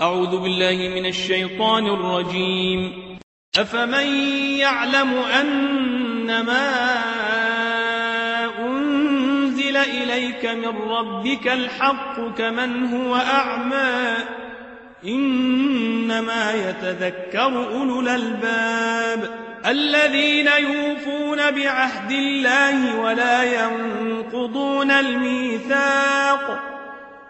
أعوذ بالله من الشيطان الرجيم. أفمن يعلم أنما أنزل إليك من ربك الحق كمن هو أعمى؟ إنما يتذكر أولو الألباب. الذين يوفون بعهد الله ولا ينقضون الميثاق.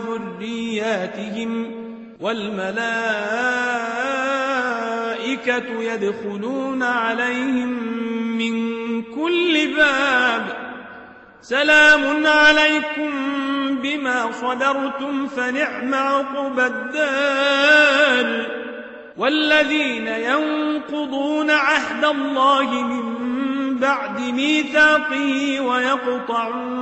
وذرياتهم والملائكة يدخلون عليهم من كل باب. سلام عليكم بما صبرتم فنعم عقبى الدار. والذين ينقضون عهد الله من بعد ميثاقه ويقطعون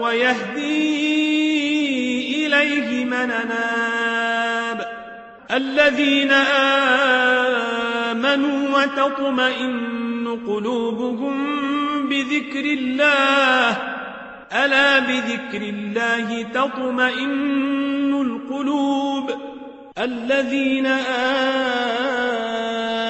ويهدي إليه من ناب الذين آمنوا وتطمئن قلوبهم بذكر الله. ألا بذكر الله تطمئن القلوب. الذين آمنوا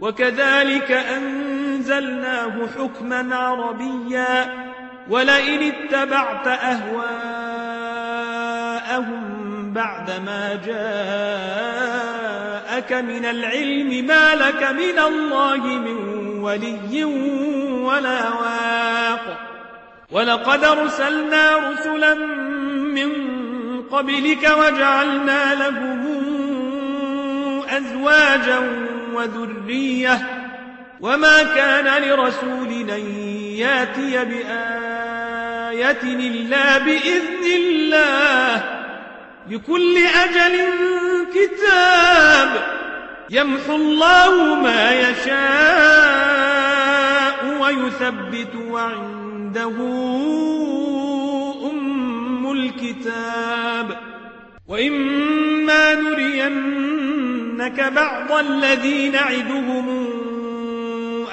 وكذلك أنزلناه حكما عربيا. ولئن اتبعت أهواءهم بعدما جاءك من العلم ما لك من الله من ولي ولا واق. ولقد أرسلنا رسلا من قبلك وجعلنا لهم أزواجا وذرية وما كان لرسول أن يأتي بآية إلا بإذن الله. لكل أجل كتاب يمحو الله ما يشاء ويثبت وعنده أم الكتاب. وإما نرينك بعض الذين نعدهم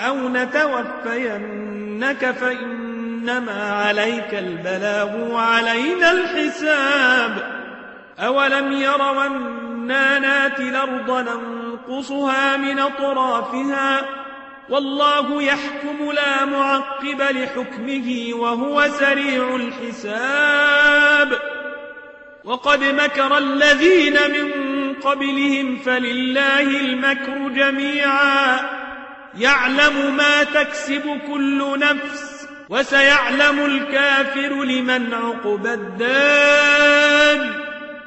أو نتوفينك فإنما عليك البلاغ وعلينا الحساب أولم يروا أنا الأرض ننقصها من أطرافها والله يحكم لا معقب لحكمه وهو سريع الحساب وقد مكر الذين من قبلهم فلله المكر جميعا. يعلم ما تكسب كل نفس وسيعلم الكافر لمن عقب الدار.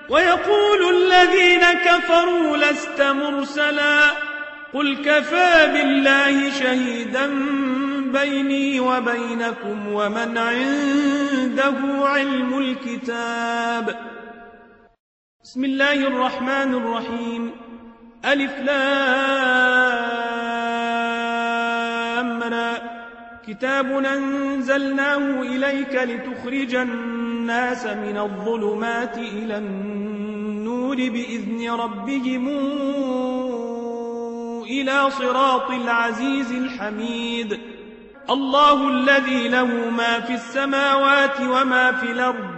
ويقول الذين كفروا لست مرسلا. قل كفى بالله شهيدا بيني وبينكم ومن عنده علم الكتاب. بسم الله الرحمن الرحيم. ألف لامنا كتاب أنزلناه إليك لتخرج الناس من الظلمات إلى النور بإذن ربهم إلى صراط العزيز الحميد. الله الذي له ما في السماوات وما في الأرض.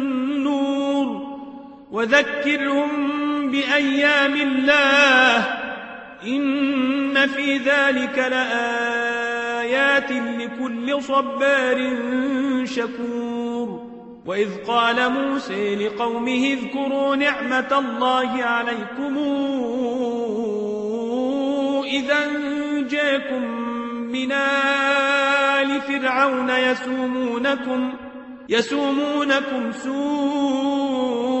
وذكرهم بأيام الله إن في ذلك لآيات لكل صبار شكور وإذ قال موسى لقومه اذكروا نعمة الله عليكم إذا جاكم من آل فرعون يسومونكم يسومونكم سوء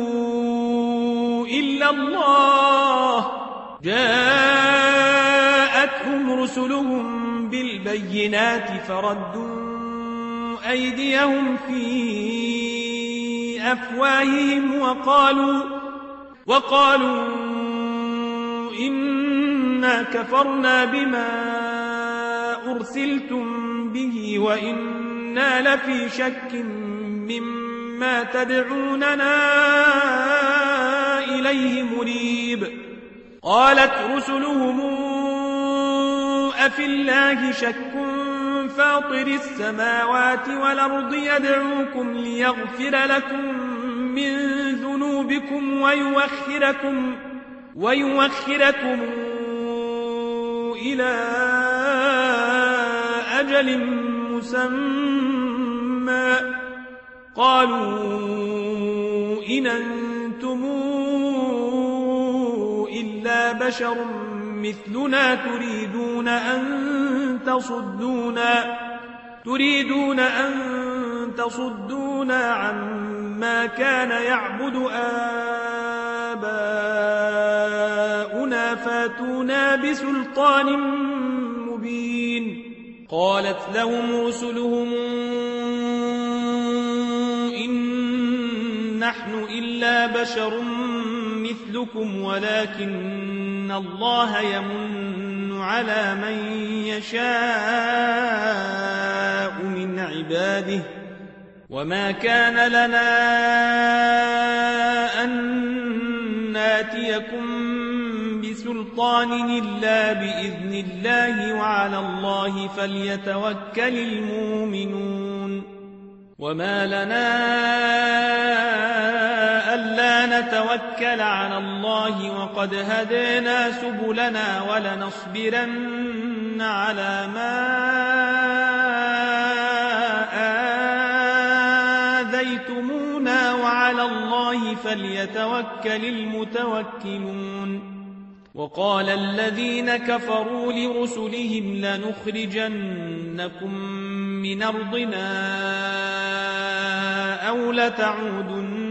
إلا الله. جاءتهم رسلهم بالبينات فردوا أيديهم في أفواههم وقالوا وقالوا إنا كفرنا بما أرسلتم به وإنا لفي شك مما تدعوننا. إليه مريب قالت رسلهم أفي الله شك فاطر السماوات والأرض يدعوكم ليغفر لكم من ذنوبكم ويوخركم ويوخركم إلى أجل مسمى. قالوا إن إلا بشر مثلنا تريدون أن تصدونا تريدون أن تصدونا عما كان يعبد آباؤنا فاتونا بسلطان مبين. قالت لهم رسلهم إن نحن إلا بشر مثلكم ولكن الله يمن على من يشاء من عباده وما كان لنا أن ناتيكم بسلطان إلا بإذن الله وعلى الله فليتوكل المؤمنون وما لنا ألا نتوكل على الله وقد هدينا سبلنا ولنصبرن على ما آذيتمونا وعلى الله فليتوكل المتوكلون. وقال الذين كفروا لرسلهم لنخرجنكم من أرضنا أو لتعودن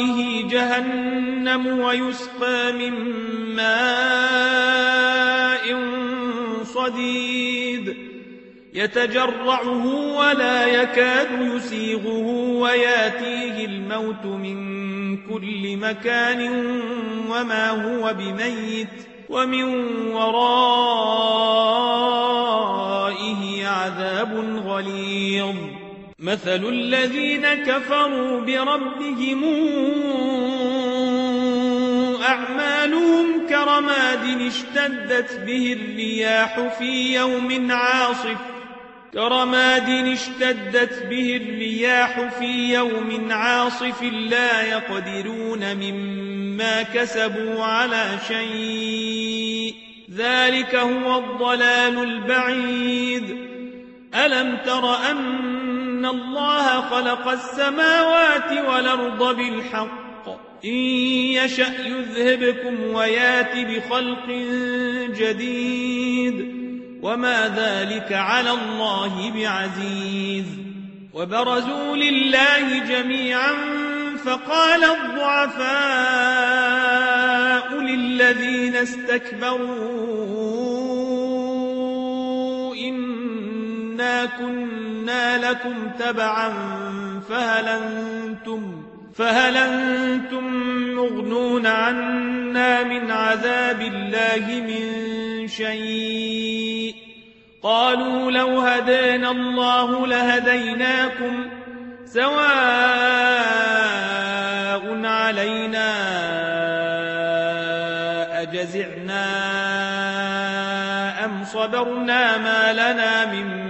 ورائه جهنم ويسقى من ماء صديد يتجرعه ولا يكاد يسيغه وياتيه الموت من كل مكان وما هو بميت ومن ورائه عذاب غليظ مثل الذين كفروا بربهم أعمالهم كرماد اشتدت به الرياح في يوم عاصف. كرماد اشتدت به الرياح في يوم عاصف لا يقدرون مما كسبوا على شيء. ذلك هو الضلال البعيد. ألم تر أن الله خلق السماوات والأرض بالحق إن يشأ يذهبكم ويات بخلق جديد وما ذلك على الله بعزيز وبرزوا لله جميعا فقال الضعفاء للذين استكبروا كنا لكم تبعا فهل أنتم فهل أنتم مغنون عنا من عذاب الله من شيء قالوا لو هدينا الله لهديناكم سواء علينا أجزعنا أم صبرنا ما لنا من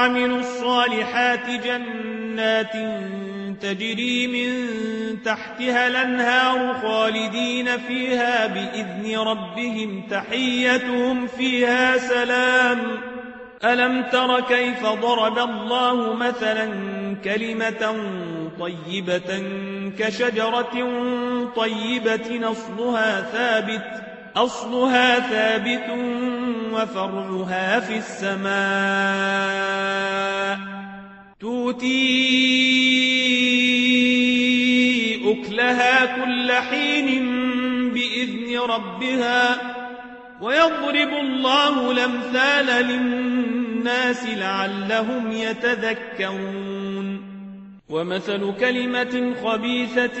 وعملوا الصالحات جنات تجري من تحتها الأنهار خالدين فيها بإذن ربهم تحيتهم فيها سلام. ألم تر كيف ضرب الله مثلا كلمة طيبة كشجرة طيبة أصلها ثابت أصلها ثابت وفرعها في السماء. توتي أكلها كل حين بإذن ربها ويضرب الله الأمثال للناس لعلهم يتذكرون. ومثل كلمة خبيثة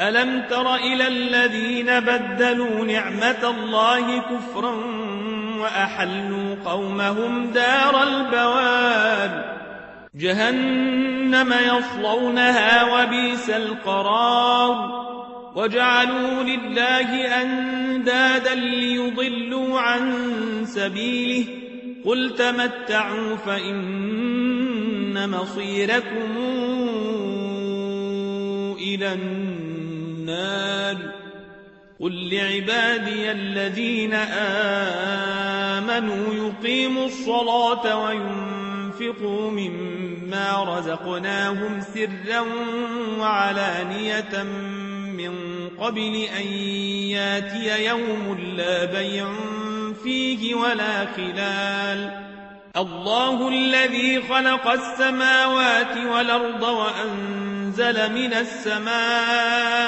ألم تر إلى الذين بدلوا نعمة الله كفرا وأحلوا قومهم دار البوار؟ جهنم يصلونها وبيس القرار. وجعلوا لله أندادا ليضلوا عن سبيله. قل تمتعوا فإن مصيركم إلى النار. قل لعبادي الذين آمنوا يقيموا الصلاة وينفقوا مما رزقناهم سرا وعلانية من قبل أن ياتي يوم لا بيع فيه ولا خلال. الله الذي خلق السماوات والأرض وأنزل من السماء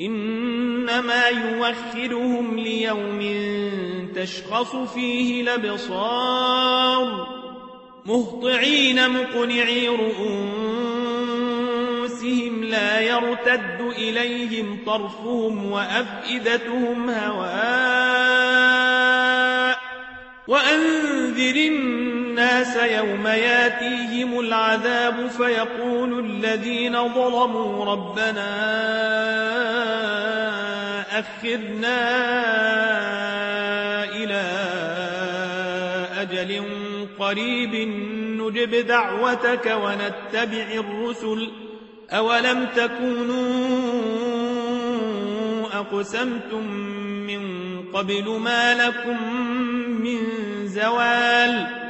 إنما يوخرهم ليوم تشخص فيه الأبصار مهطعين مقنعي رؤوسهم لا يرتد إليهم طرفهم وأفئدتهم هواء وأنذر يوم ياتيهم العذاب فيقول الذين ظلموا ربنا أخرنا إلى أجل قريب نجب دعوتك ونتبع الرسل أولم تكونوا أقسمتم من قبل ما لكم من زوال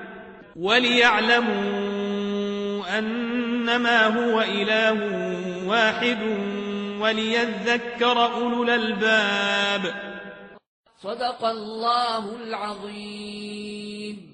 وليعلموا أنما هو إله واحد وليذكر أولو الألباب. صدق الله العظيم.